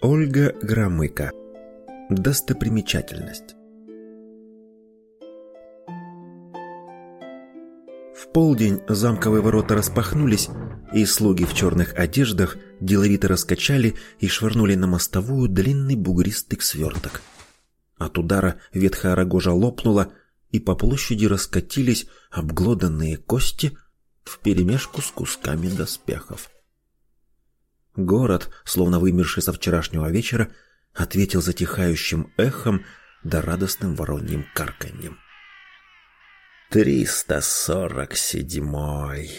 Ольга Громыко. Достопримечательность. В полдень замковые ворота распахнулись, и слуги в черных одеждах деловито раскачали и швырнули на мостовую длинный бугристый сверток. От удара ветхая рогожа лопнула, и по площади раскатились обглоданные кости вперемешку с кусками доспехов. Город, словно вымерший со вчерашнего вечера, ответил затихающим эхом да радостным вороньим карканьем. «Триста сорок седьмой!»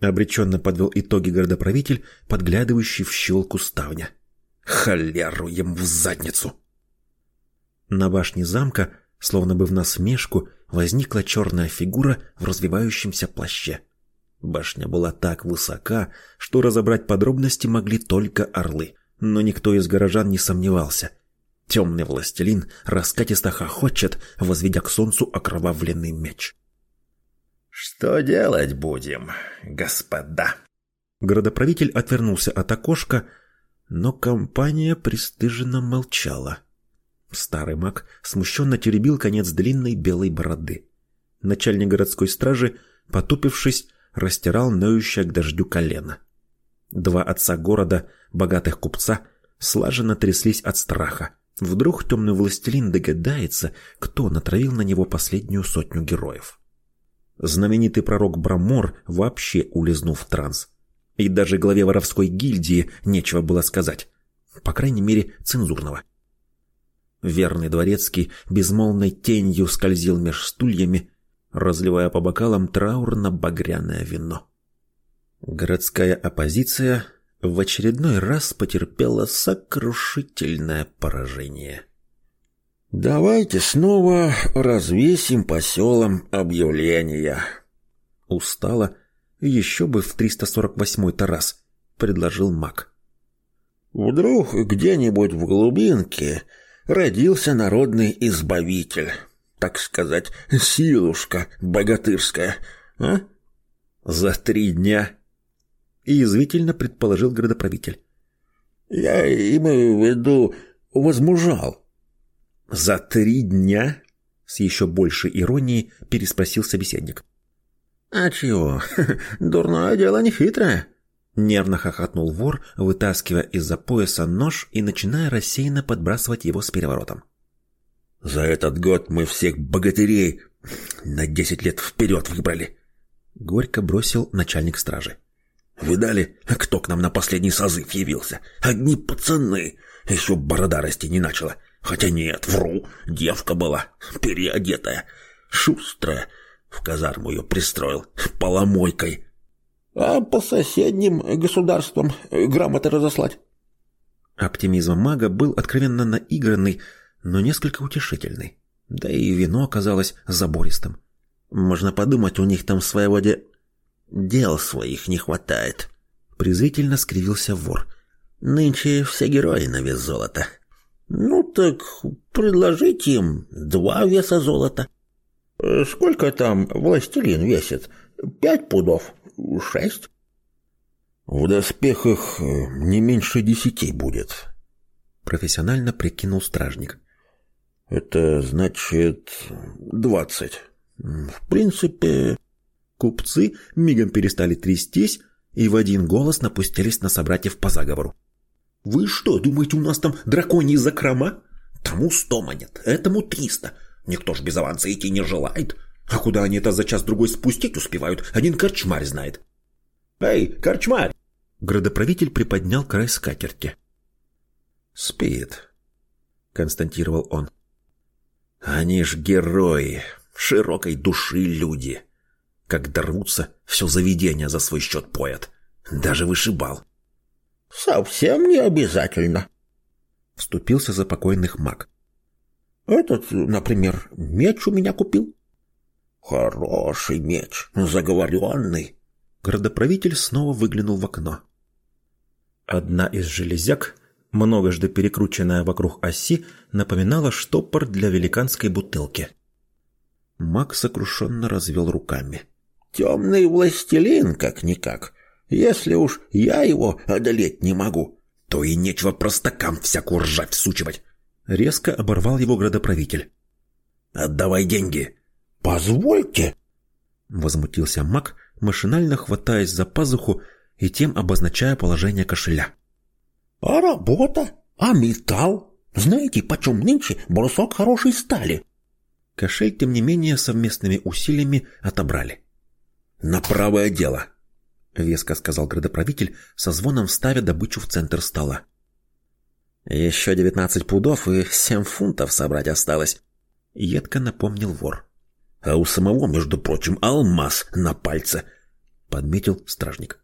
Обреченно подвел итоги городоправитель, подглядывающий в щелку ставня. «Холеру им в задницу!» На башне замка, словно бы в насмешку, возникла черная фигура в развивающемся плаще. Башня была так высока, что разобрать подробности могли только орлы, но никто из горожан не сомневался. Темный властелин раскатисто хохочет, возведя к солнцу окровавленный меч. «Что делать будем, господа?» Городоправитель отвернулся от окошка, но компания пристыженно молчала. Старый маг смущенно теребил конец длинной белой бороды. Начальник городской стражи, потупившись, растирал ноющее к дождю колено. Два отца города, богатых купца, слаженно тряслись от страха. Вдруг темный властелин догадается, кто натравил на него последнюю сотню героев. Знаменитый пророк Брамор вообще улизнул в транс. И даже главе воровской гильдии нечего было сказать. По крайней мере, цензурного. Верный дворецкий безмолвной тенью скользил меж стульями, разливая по бокалам траурно-багряное вино. Городская оппозиция в очередной раз потерпела сокрушительное поражение. «Давайте снова развесим по селам объявления». Устало, еще бы в 348-й раз, предложил маг. «Вдруг где-нибудь в глубинке родился народный избавитель, так сказать, силушка богатырская, а?» «За три дня», — язвительно предположил городоправитель. «Я имею в виду возмужал». «За три дня?» — с еще большей иронией переспросил собеседник. «А чего? Дурное дело не хитрое!» Нервно хохотнул вор, вытаскивая из-за пояса нож и начиная рассеянно подбрасывать его с переворотом. «За этот год мы всех богатырей на десять лет вперед выбрали!» Горько бросил начальник стражи. «Видали, кто к нам на последний созыв явился? Одни пацаны! Еще борода расти не начала!» Хотя нет, вру, девка была, переодетая, шустрая. В казарму ее пристроил, поломойкой. А по соседним государствам грамоты разослать. Оптимизм мага был откровенно наигранный, но несколько утешительный. Да и вино оказалось забористым. Можно подумать, у них там своего де... дел своих не хватает. Презрительно скривился вор. Нынче все герои на вес золота. Ну так предложите им два веса золота. Сколько там властелин весит? Пять пудов? Шесть? В доспехах э, не меньше десяти будет. Профессионально прикинул стражник. Это значит двадцать. В принципе... Купцы мигом перестали трястись и в один голос напустились на собратьев по заговору. Вы что, думаете, у нас там драконьи закрома? Тому сто монет, этому триста. Никто ж без аванса идти не желает. А куда они это за час-другой спустить успевают, один корчмарь знает. Эй, корчмарь! Градоправитель приподнял край скатерти. Спит, констатировал он. Они ж герои, широкой души люди. Как дорвутся, все заведение за свой счет поят. Даже вышибал. Совсем не обязательно. Вступился за покойных маг. Этот, например, меч у меня купил. Хороший меч, заговоренный. Городоправитель снова выглянул в окно. Одна из железяк, многожды перекрученная вокруг оси, напоминала штопор для великанской бутылки. Маг сокрушенно развел руками. «Темный властелин, как-никак. Если уж я его одолеть не могу, то и нечего простакам всякую ржавь всучивать. Резко оборвал его градоправитель. «Отдавай деньги!» «Позвольте!» Возмутился маг, машинально хватаясь за пазуху и тем обозначая положение кошеля. «А работа? А металл? Знаете, почем нынче брусок хорошей стали?» Кошель, тем не менее, совместными усилиями отобрали. «На правое дело!» — веско сказал градоправитель, со звоном ставя добычу в центр стола. «Еще девятнадцать пудов и семь фунтов собрать осталось», — едко напомнил вор. «А у самого, между прочим, алмаз на пальце», — подметил стражник.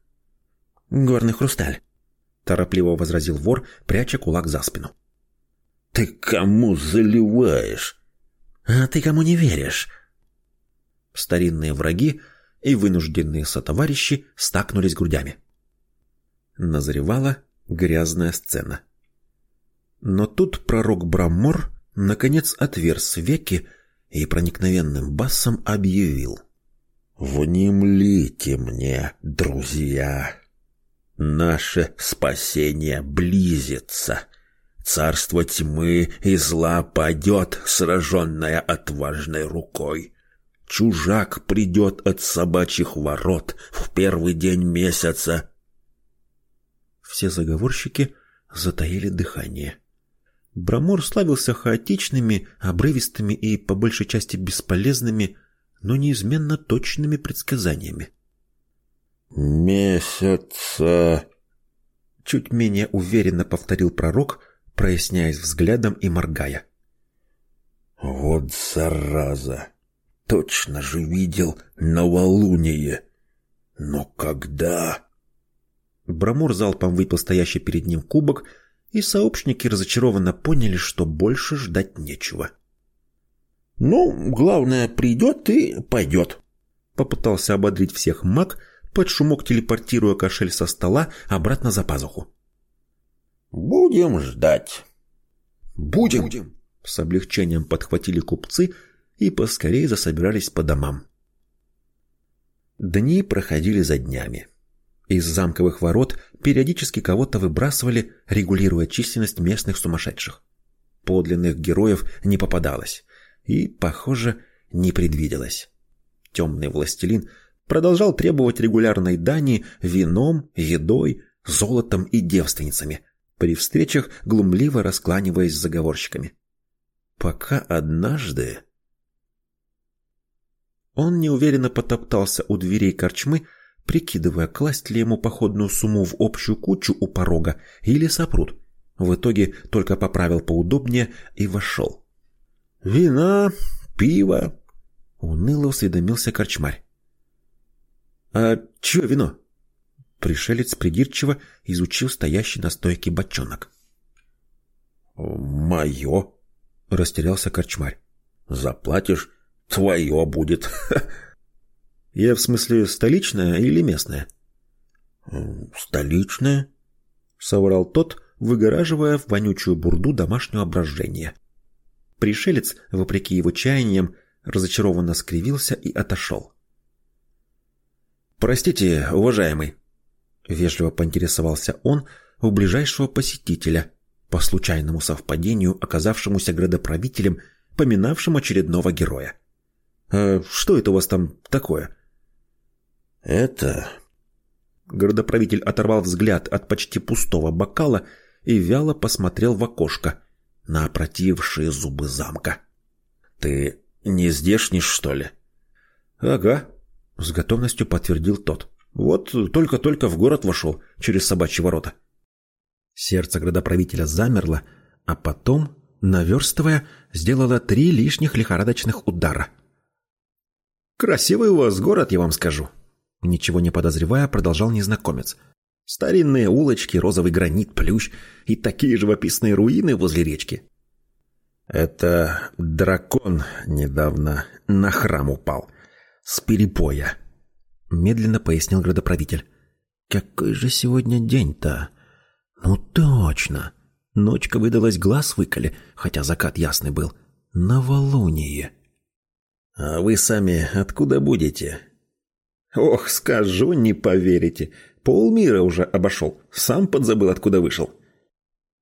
«Горный хрусталь», — торопливо возразил вор, пряча кулак за спину. «Ты кому заливаешь?» «А ты кому не веришь?» Старинные враги и вынужденные сотоварищи стакнулись грудями. Назревала грязная сцена. Но тут пророк Браммор наконец отверз веки и проникновенным басом объявил. «Внемлите мне, друзья! Наше спасение близится!» Царство тьмы и зла падет, сраженное отважной рукой. Чужак придет от собачьих ворот в первый день месяца. Все заговорщики затаили дыхание. Брамор славился хаотичными, обрывистыми и, по большей части, бесполезными, но неизменно точными предсказаниями. «Месяца...» Чуть менее уверенно повторил пророк, проясняясь взглядом и моргая. «Вот зараза! Точно же видел новолуние! Но когда...» Брамур залпом выпил стоящий перед ним кубок, и сообщники разочарованно поняли, что больше ждать нечего. «Ну, главное, придет и пойдет», — попытался ободрить всех маг, под шумок телепортируя кошель со стола обратно за пазуху. «Будем ждать». «Будем!», Будем. С облегчением подхватили купцы и поскорее засобирались по домам. Дни проходили за днями. Из замковых ворот периодически кого-то выбрасывали, регулируя численность местных сумасшедших. Подлинных героев не попадалось и, похоже, не предвиделось. Темный властелин продолжал требовать регулярной дани вином, едой, золотом и девственницами, при встречах глумливо раскланиваясь с заговорщиками. Пока однажды... Он неуверенно потоптался у дверей корчмы, прикидывая, класть ли ему походную сумму в общую кучу у порога или сопрут. В итоге только поправил поудобнее и вошел. «Вина, пиво», — уныло усведомился корчмарь. «А чё вино?» Пришелец придирчиво изучил стоящий на стойке бочонок. «Мое?» — растерялся корчмарь. «Заплатишь, твое будет». «Я в смысле столичное или местное?» «Столичное», — соврал тот, выгораживая в вонючую бурду домашнего брожения. Пришелец, вопреки его чаяниям, разочарованно скривился и отошел. «Простите, уважаемый», Вежливо поинтересовался он у ближайшего посетителя, по случайному совпадению оказавшемуся градоправителем, поминавшим очередного героя. «А что это у вас там такое?» «Это...» Городоправитель оторвал взгляд от почти пустого бокала и вяло посмотрел в окошко на опротившие зубы замка. «Ты не здешний, что ли?» «Ага», — с готовностью подтвердил тот. Вот только-только в город вошел через собачьи ворота. Сердце градоправителя замерло, а потом, наверстывая, сделало три лишних лихорадочных удара. «Красивый у вас город, я вам скажу», — ничего не подозревая, продолжал незнакомец. «Старинные улочки, розовый гранит, плющ и такие живописные руины возле речки». «Это дракон недавно на храм упал. С перепоя», медленно пояснил градоправитель. Какой же сегодня день-то? Ну точно. Ночка выдалась глаз выколи, хотя закат ясный был. Новолуние. А вы сами откуда будете? Ох, скажу, не поверите. Полмира уже обошел. Сам подзабыл, откуда вышел.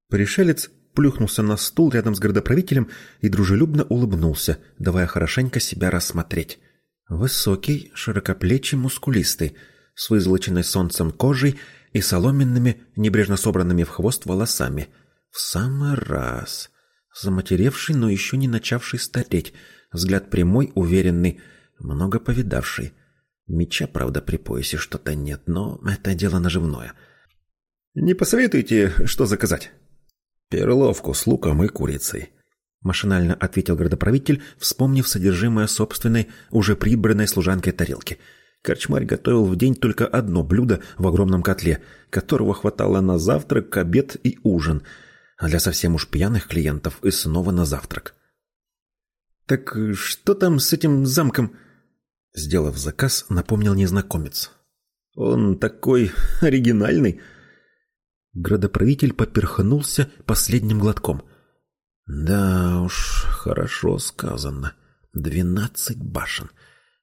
Пришелец плюхнулся на стул рядом с городоправителем и дружелюбно улыбнулся, давая хорошенько себя рассмотреть. Высокий, широкоплечий, мускулистый, с вызолоченной солнцем кожей и соломенными, небрежно собранными в хвост волосами. В самый раз. Заматеревший, но еще не начавший стареть. Взгляд прямой, уверенный, много повидавший. Меча, правда, при поясе что-то нет, но это дело наживное. «Не посоветуете, что заказать?» «Перловку с луком и курицей», — машинально ответил городоправитель, вспомнив содержимое собственной, уже прибранной служанкой тарелки — Корчмарь готовил в день только одно блюдо в огромном котле, которого хватало на завтрак, обед и ужин, а для совсем уж пьяных клиентов и снова на завтрак. «Так что там с этим замком?» Сделав заказ, напомнил незнакомец. «Он такой оригинальный!» Градоправитель поперхнулся последним глотком. «Да уж, хорошо сказано. Двенадцать башен.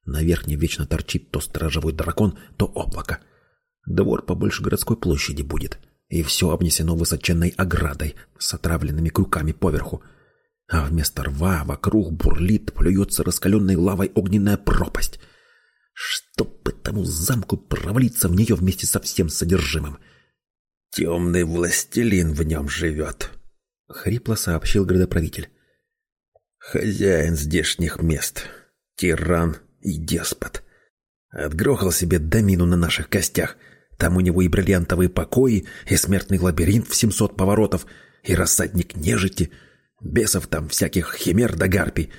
На верхней вечно торчит то сторожевой дракон, то облако. Двор побольше городской площади будет, и все обнесено высоченной оградой с отравленными крюками поверху. А вместо рва вокруг бурлит, плюется раскаленной лавой огненная пропасть. Чтоб этому замку провалиться в нее вместе со всем содержимым. «Темный властелин в нем живет», — хрипло сообщил градоправитель. «Хозяин здешних мест, тиран и деспот. Отгрохал себе домину на наших костях. Там у него и бриллиантовые покои, и смертный лабиринт в семьсот поворотов, и рассадник нежити, бесов там всяких химер да гарпий,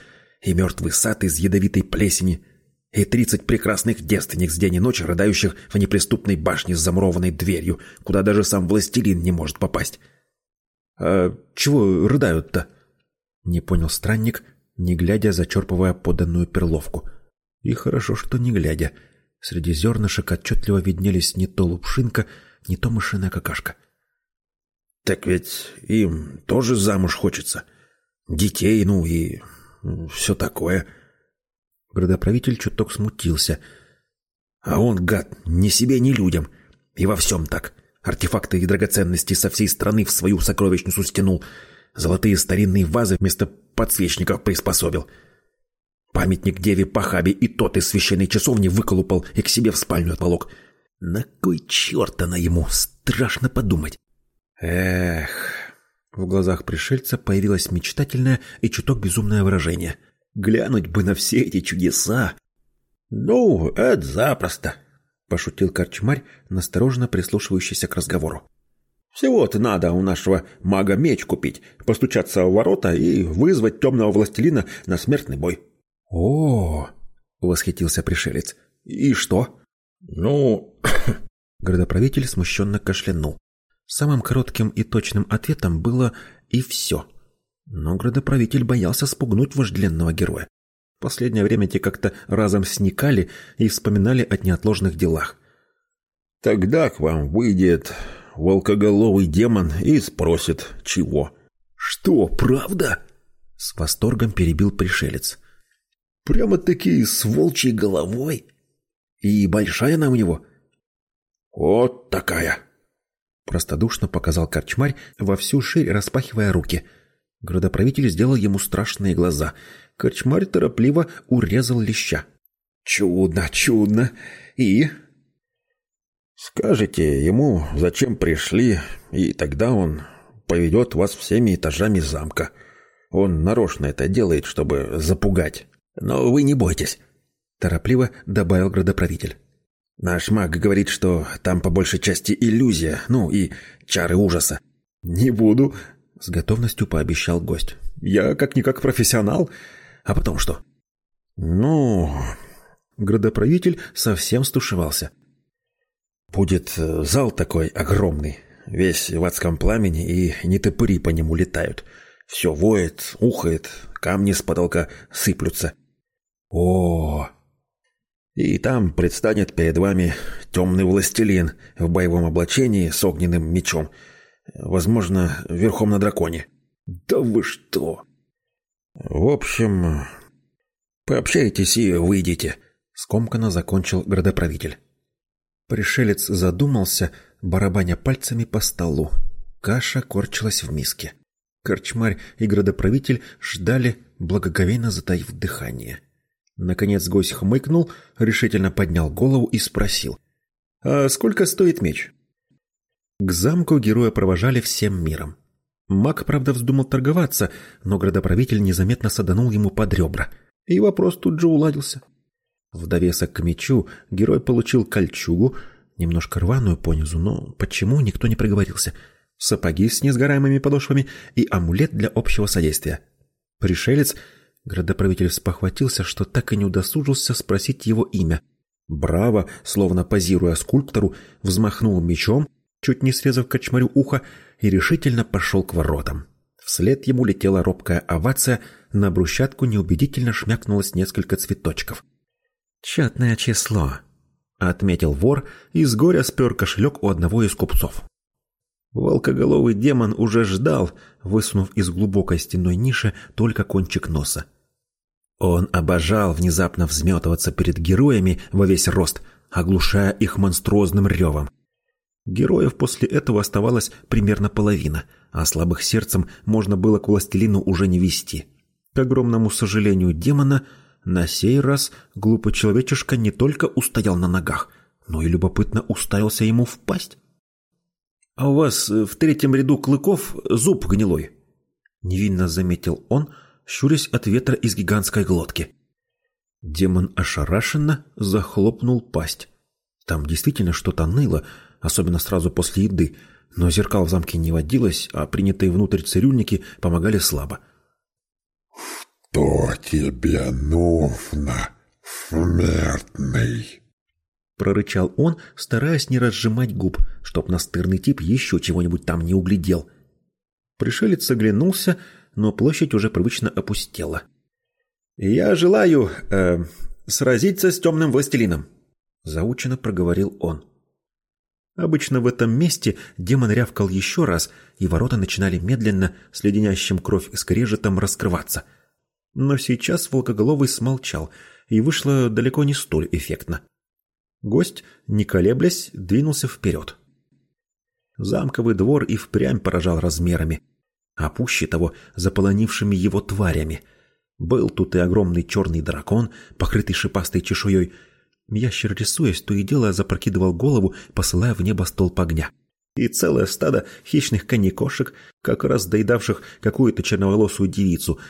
и мертвый сад из ядовитой плесени, и тридцать прекрасных девственниц день и ночь, рыдающих в неприступной башне с замурованной дверью, куда даже сам властелин не может попасть. «А чего рыдают-то?» — не понял странник, не глядя, зачерпывая поданную перловку. И хорошо, что не глядя. Среди зернышек отчетливо виднелись не то лупшинка, не то мышиная какашка. «Так ведь им тоже замуж хочется. Детей, ну и все такое». Градоправитель чуток смутился. «А он, гад, ни себе, ни людям. И во всем так. Артефакты и драгоценности со всей страны в свою сокровищницу стянул. Золотые старинные вазы вместо подсвечников приспособил». Памятник деве Пахабе и тот из священной часовни выколупал и к себе в спальню отволок. На кой черт она ему? Страшно подумать. Эх... В глазах пришельца появилось мечтательное и чуток безумное выражение. Глянуть бы на все эти чудеса. «Ну, это запросто», — пошутил корчмарь, настороженно прислушивающийся к разговору. «Всего-то надо у нашего мага меч купить, постучаться в ворота и вызвать темного властелина на смертный бой». «О!» — восхитился пришелец. «И что?» «Ну...» Городоправитель смущенно кашлянул. Самым коротким и точным ответом было «и все». Но градоправитель боялся спугнуть вожделенного героя. Последнее время те как-то разом сникали и вспоминали о неотложных делах. «Тогда к вам выйдет волкоголовый демон и спросит, чего». «Что, правда?» С восторгом перебил пришелец. Прямо-таки с волчьей головой. И большая она у него. Вот такая. Простодушно показал корчмарь, во всю ширь распахивая руки. Градоправитель сделал ему страшные глаза. Корчмарь торопливо урезал леща. «Чудно, чудно! И?» «Скажете ему, зачем пришли, и тогда он поведет вас всеми этажами замка. Он нарочно это делает, чтобы запугать». Но вы не бойтесь, торопливо добавил градоправитель. Наш маг говорит, что там по большей части иллюзия, ну и чары ужаса. Не буду, с готовностью пообещал гость. Я как-никак профессионал. А потом что? Ну, градоправитель совсем стушевался. Будет э, зал такой огромный, весь в адском пламени, и нетопыри по нему летают. Все воет, ухает, камни с потолка сыплются. О, И там предстанет перед вами темный властелин в боевом облачении с огненным мечом. Возможно, верхом на драконе. Да вы что? В общем, пообщайтесь и выйдете. Скомканно закончил градоправитель. Пришелец задумался, барабаня пальцами по столу. Каша корчилась в миске. Корчмарь и градоправитель ждали, благоговейно затаив дыхание. Наконец гость хмыкнул, решительно поднял голову и спросил. «А сколько стоит меч?» К замку героя провожали всем миром. Маг, правда, вздумал торговаться, но градоправитель незаметно саданул ему под ребра. И вопрос тут же уладился. В довесок к мечу герой получил кольчугу, немножко рваную понизу, но почему никто не проговорился – сапоги с несгораемыми подошвами и амулет для общего содействия. Пришелец, градоправитель спохватился, что так и не удосужился спросить его имя. Браво, словно позируя скульптору, взмахнул мечом, чуть не срезав кочмарю ухо, и решительно пошел к воротам. Вслед ему летела робкая овация, на брусчатку неубедительно шмякнулось несколько цветочков. «Четное число», — отметил вор и с горя спер кошелек у одного из купцов. Волкоголовый демон уже ждал, высунув из глубокой стенной ниши только кончик носа. Он обожал внезапно взметываться перед героями во весь рост, оглушая их монструозным ревом. Героев после этого оставалось примерно половина, а слабых сердцем можно было к властелину уже не вести. К огромному сожалению демона, на сей раз глупый человечишка не только устоял на ногах, но и любопытно уставился ему в пасть. «А у вас э, в третьем ряду клыков зуб гнилой», — невинно заметил он, щурясь от ветра из гигантской глотки. Демон ошарашенно захлопнул пасть. Там действительно что-то ныло, особенно сразу после еды, но зеркал в замке не водилось, а принятые внутрь цирюльники помогали слабо. «Что тебе нужно, смертный?» Прорычал он, стараясь не разжимать губ, чтоб настырный тип еще чего-нибудь там не углядел. Пришелец оглянулся, но площадь уже привычно опустела. «Я желаю э, сразиться с темным властелином», — заучено проговорил он. Обычно в этом месте демон рявкал еще раз, и ворота начинали медленно, с леденящим кровь скрежетом, раскрываться. Но сейчас волкоголовый смолчал, и вышло далеко не столь эффектно. Гость, не колеблясь, двинулся вперед. Замковый двор и впрямь поражал размерами, а пуще того заполонившими его тварями. Был тут и огромный черный дракон, покрытый шипастой чешуей. Ящер, рисуясь, то и дело запрокидывал голову, посылая в небо столб огня. И целое стадо хищных коней-кошек, как раз доедавших какую-то черноволосую девицу,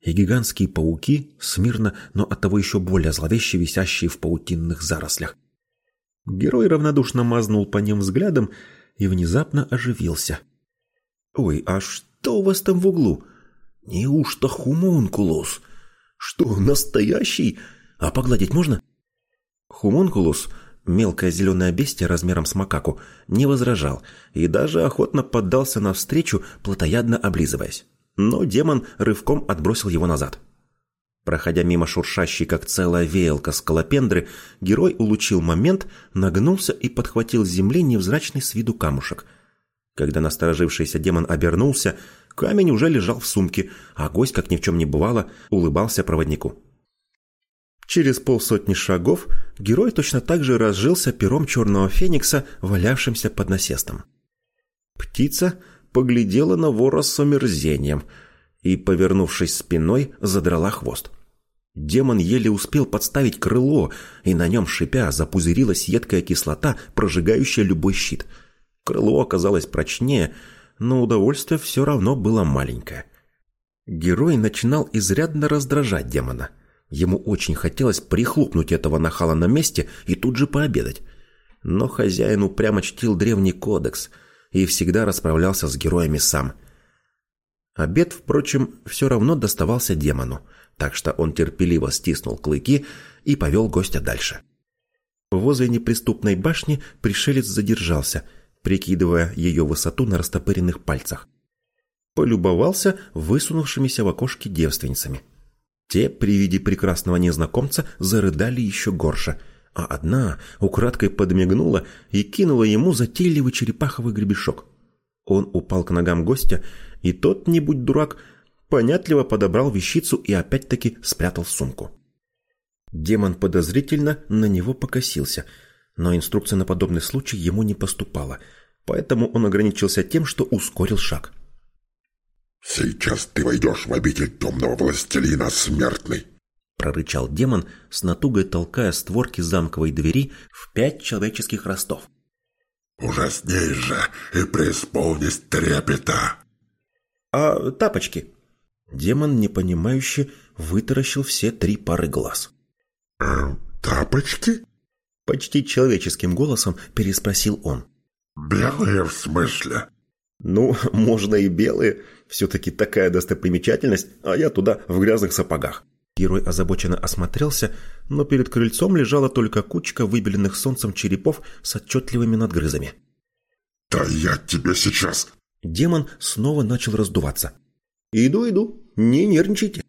и гигантские пауки, смирно, но оттого еще более зловеще висящие в паутинных зарослях. Герой равнодушно мазнул по ним взглядом и внезапно оживился. «Ой, а что у вас там в углу? Неужто хумункулус? Что, настоящий? А погладить можно?» Хумункулус, мелкое зеленое бестие размером с макаку, не возражал и даже охотно поддался навстречу, плотоядно облизываясь. Но демон рывком отбросил его назад. Проходя мимо шуршащей, как целая веялка скалопендры, герой улучил момент, нагнулся и подхватил с земли невзрачный с виду камушек. Когда насторожившийся демон обернулся, камень уже лежал в сумке, а гость, как ни в чем не бывало, улыбался проводнику. Через полсотни шагов герой точно так же разжился пером черного феникса, валявшимся под насестом. Птица поглядела на вора с омерзением – и, повернувшись спиной, задрала хвост. Демон еле успел подставить крыло, и на нем, шипя, запузырилась едкая кислота, прожигающая любой щит. Крыло оказалось прочнее, но удовольствие все равно было маленькое. Герой начинал изрядно раздражать демона. Ему очень хотелось прихлопнуть этого нахала на месте и тут же пообедать. Но хозяин упрямо чтил древний кодекс и всегда расправлялся с героями сам – Обед, впрочем, все равно доставался демону, так что он терпеливо стиснул клыки и повел гостя дальше. Возле неприступной башни пришелец задержался, прикидывая ее высоту на растопыренных пальцах. Полюбовался высунувшимися в окошке девственницами. Те при виде прекрасного незнакомца зарыдали еще горше, а одна украдкой подмигнула и кинула ему затейливый черепаховый гребешок. Он упал к ногам гостя и тот, не будь дурак, понятливо подобрал вещицу и опять-таки спрятал сумку. Демон подозрительно на него покосился, но инструкция на подобный случай ему не поступала. Поэтому он ограничился тем, что ускорил шаг. «Сейчас ты войдешь в обитель темного властелина смертный!» Прорычал демон, с натугой толкая створки замковой двери в пять человеческих ростов. «Ужасней же и преисполнись трепета!» «А тапочки?» Демон, непонимающе, вытаращил все три пары глаз. «Э, «Тапочки?» Почти человеческим голосом переспросил он. «Белые в смысле?» «Ну, можно и белые. Все-таки такая достопримечательность, а я туда в грязных сапогах». Герой озабоченно осмотрелся, но перед крыльцом лежала только кучка выбеленных солнцем черепов с отчетливыми надгрызами. «Да я тебе сейчас...» Демон снова начал раздуваться. «Иду, иду, не нервничайте».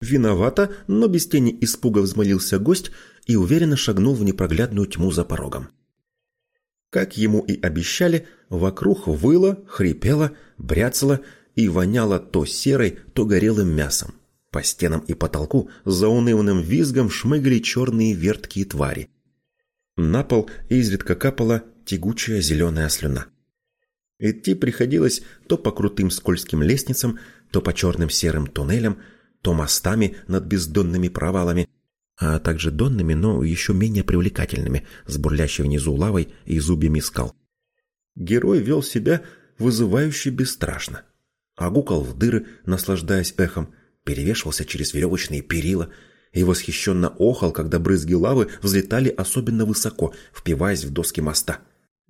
Виновато, но без тени испуга взмолился гость и уверенно шагнул в непроглядную тьму за порогом. Как ему и обещали, вокруг выло, хрипело, бряцало и воняло то серой, то горелым мясом. По стенам и потолку за унывным визгом шмыгали черные верткие твари. На пол изредка капала тягучая зеленая слюна. Идти приходилось то по крутым скользким лестницам, то по черным серым туннелям, то мостами над бездонными провалами, а также донными, но еще менее привлекательными, с бурлящей внизу лавой и зубьями скал. Герой вел себя вызывающе бесстрашно. Огукал в дыры, наслаждаясь эхом, перевешивался через веревочные перила и восхищенно охал, когда брызги лавы взлетали особенно высоко, впиваясь в доски моста.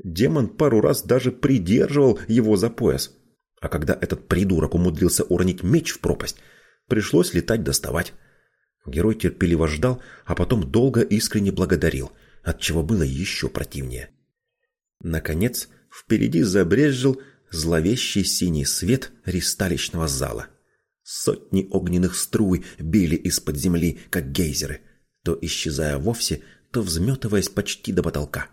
Демон пару раз даже придерживал его за пояс. А когда этот придурок умудрился уронить меч в пропасть, пришлось летать доставать. Герой терпеливо ждал, а потом долго искренне благодарил, отчего было еще противнее. Наконец, впереди забрезжил зловещий синий свет ристалищного зала. Сотни огненных струй били из-под земли, как гейзеры, то исчезая вовсе, то взметываясь почти до потолка.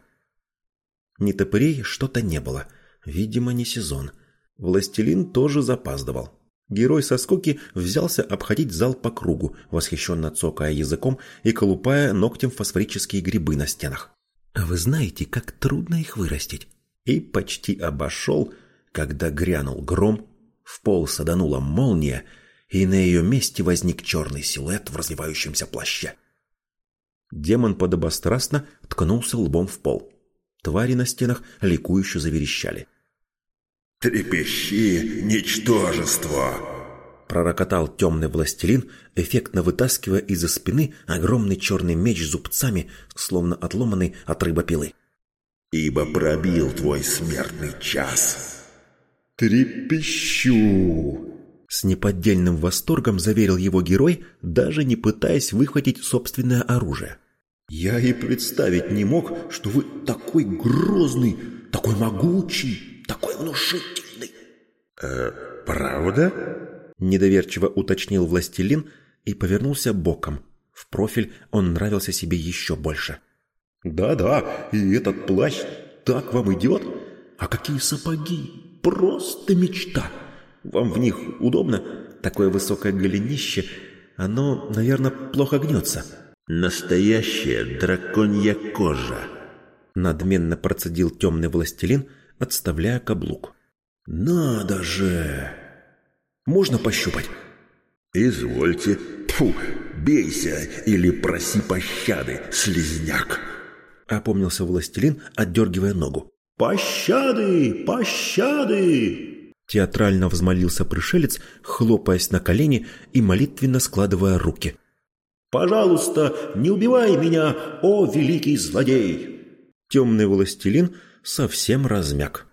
Ни топырей что-то не было, видимо, не сезон. Властелин тоже запаздывал. Герой со скоки взялся обходить зал по кругу, восхищенно цокая языком и колупая ногтем фосфорические грибы на стенах. А вы знаете, как трудно их вырастить? И почти обошел, когда грянул гром, в пол саданула молния, и на ее месте возник черный силуэт в развивающемся плаще. Демон подобострастно ткнулся лбом в пол. Твари на стенах ликующе заверещали. «Трепещи, ничтожество!» Пророкотал темный властелин, эффектно вытаскивая из-за спины огромный черный меч зубцами, словно отломанный от рыбопилы. «Ибо пробил твой смертный час!» «Трепещу!» С неподдельным восторгом заверил его герой, даже не пытаясь выхватить собственное оружие. «Я и представить не мог, что вы такой грозный, такой могучий!» Такой внушительный. Э, правда? Недоверчиво уточнил властелин и повернулся боком. В профиль он нравился себе еще больше. Да-да, и этот плащ так вам идет? А какие сапоги? Просто мечта. Вам в них удобно? Такое высокое голенище, оно, наверное, плохо гнется. Настоящая драконья кожа. Надменно процедил темный властелин, отставляя каблук. «Надо же! Можно пощупать?» «Извольте. Тьфу, бейся или проси пощады, слезняк!» Опомнился властелин, отдергивая ногу. «Пощады! Пощады!» Театрально взмолился пришелец, хлопаясь на колени и молитвенно складывая руки. «Пожалуйста, не убивай меня, о великий злодей!» Темный властелин совсем размяк.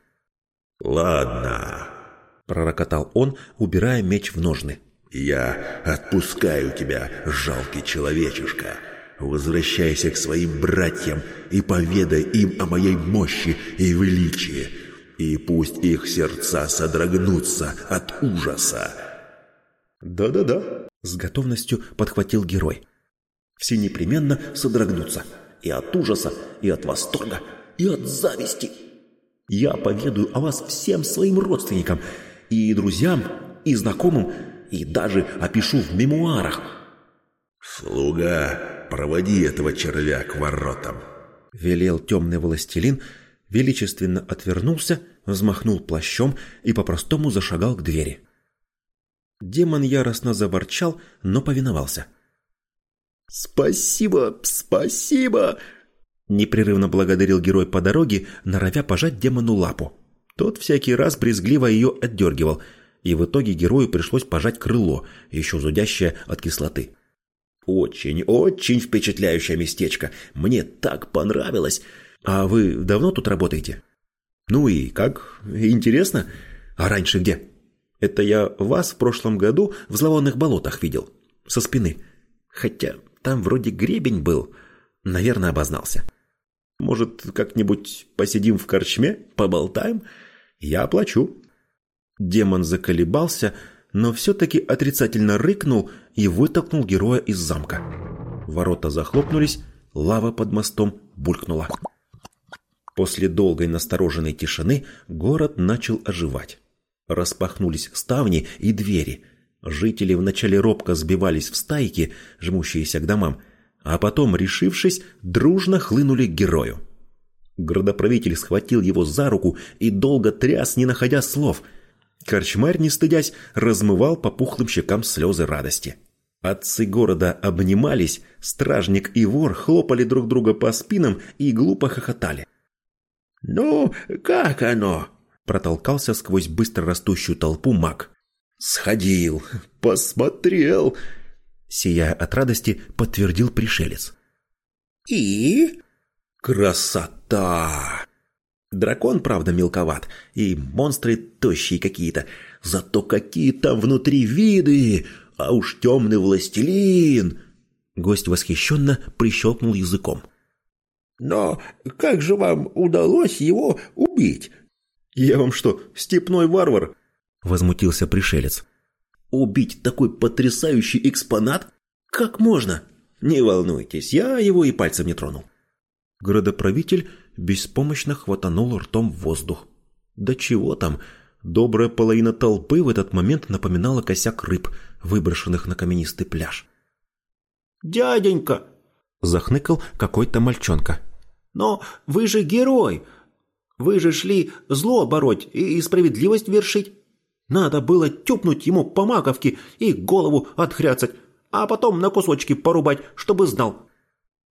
«Ладно», — пророкотал он, убирая меч в ножны. «Я отпускаю тебя, жалкий человечишка. Возвращайся к своим братьям и поведай им о моей мощи и величии, и пусть их сердца содрогнутся от ужаса». «Да-да-да», — с готовностью подхватил герой. «Все непременно содрогнутся и от ужаса, и от восторга, и от зависти. Я поведаю о вас всем своим родственникам, и друзьям, и знакомым, и даже опишу в мемуарах. «Слуга, проводи этого червя к воротам», — велел темный властелин, величественно отвернулся, взмахнул плащом и по-простому зашагал к двери. Демон яростно заворчал, но повиновался. «Спасибо, спасибо!» Непрерывно благодарил герой по дороге, норовя пожать демону лапу. Тот всякий раз брезгливо ее отдергивал, и в итоге герою пришлось пожать крыло, еще зудящее от кислоты. «Очень, очень впечатляющее местечко. Мне так понравилось. А вы давно тут работаете?» «Ну и как? Интересно? А раньше где?» «Это я вас в прошлом году в зловонных болотах видел. Со спины. Хотя там вроде гребень был. Наверное, обознался». Может, как-нибудь посидим в корчме, поболтаем? Я оплачу». Демон заколебался, но все-таки отрицательно рыкнул и вытолкнул героя из замка. Ворота захлопнулись, лава под мостом булькнула. После долгой настороженной тишины город начал оживать. Распахнулись ставни и двери. Жители вначале робко сбивались в стайки, жмущиеся к домам, а потом, решившись, дружно хлынули к герою. Городоправитель схватил его за руку и долго тряс, не находя слов. Корчмарь, не стыдясь, размывал по пухлым щекам слезы радости. Отцы города обнимались, стражник и вор хлопали друг друга по спинам и глупо хохотали. «Ну, как оно?» – протолкался сквозь быстро растущую толпу маг. «Сходил, посмотрел», сияя от радости, подтвердил пришелец. «И?» «Красота!» Дракон, правда, мелковат, и монстры тощие какие-то. Зато какие там внутри виды! А уж темный властелин!» Гость восхищенно прищелкнул языком. «Но как же вам удалось его убить?» «Я вам что, степной варвар?» Возмутился пришелец. Убить такой потрясающий экспонат? Как можно? Не волнуйтесь, я его и пальцем не тронул. Городоправитель беспомощно хватанул ртом в воздух. Да чего там, добрая половина толпы в этот момент напоминала косяк рыб, выброшенных на каменистый пляж. «Дяденька!» – захныкал какой-то мальчонка. «Но вы же герой! Вы же шли зло бороть и справедливость вершить. Надо было тюпнуть ему по маковке и голову отхряцать, а потом на кусочки порубать, чтобы знал.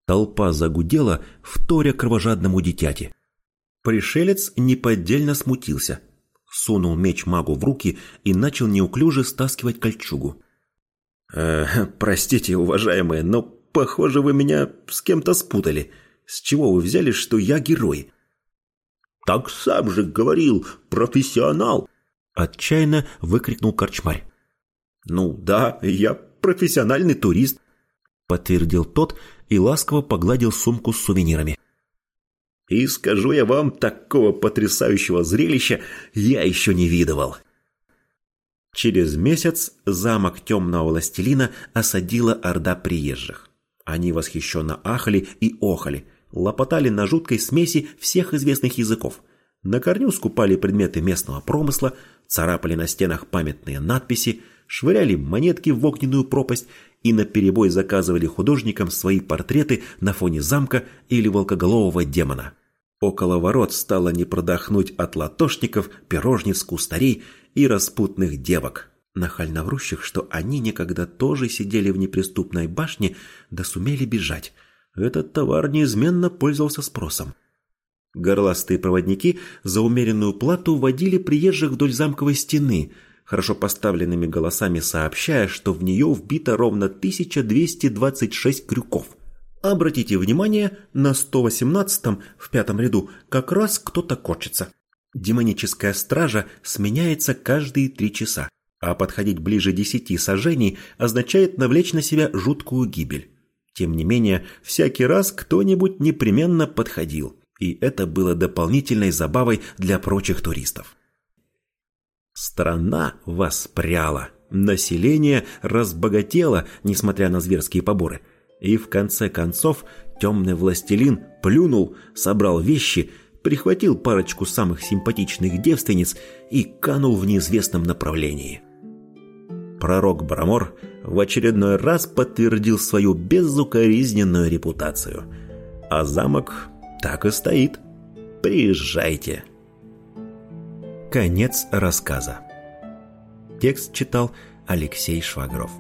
Толпа загудела, вторя кровожадному дитяти. Пришелец неподдельно смутился. Сунул меч магу в руки и начал неуклюже стаскивать кольчугу. «Э, «Простите, уважаемые, но, похоже, вы меня с кем-то спутали. С чего вы взяли, что я герой?» «Так сам же говорил, профессионал!» Отчаянно выкрикнул корчмарь. «Ну да, я профессиональный турист», подтвердил тот и ласково погладил сумку с сувенирами. «И скажу я вам, такого потрясающего зрелища я еще не видывал». Через месяц замок темного властелина осадила орда приезжих. Они восхищенно ахали и охали, лопотали на жуткой смеси всех известных языков. На корню скупали предметы местного промысла, царапали на стенах памятные надписи, швыряли монетки в огненную пропасть и наперебой заказывали художникам свои портреты на фоне замка или волкоголового демона. Около ворот стало не продохнуть от латошников, пирожниц, кустарей и распутных девок, нахально врущих, что они некогда тоже сидели в неприступной башне, да сумели бежать. Этот товар неизменно пользовался спросом. Горластые проводники за умеренную плату водили приезжих вдоль замковой стены, хорошо поставленными голосами сообщая, что в нее вбито ровно 1226 крюков. Обратите внимание, на 118-м в пятом ряду как раз кто-то корчится. Демоническая стража сменяется каждые три часа, а подходить ближе десяти сажений означает навлечь на себя жуткую гибель. Тем не менее, всякий раз кто-нибудь непременно подходил и это было дополнительной забавой для прочих туристов. Страна воспряла, население разбогатело, несмотря на зверские поборы, и в конце концов темный властелин плюнул, собрал вещи, прихватил парочку самых симпатичных девственниц и канул в неизвестном направлении. Пророк Брамор в очередной раз подтвердил свою безукоризненную репутацию, а замок так и стоит. приезжайте. Конец рассказа. Текст читал Алексей Швагров.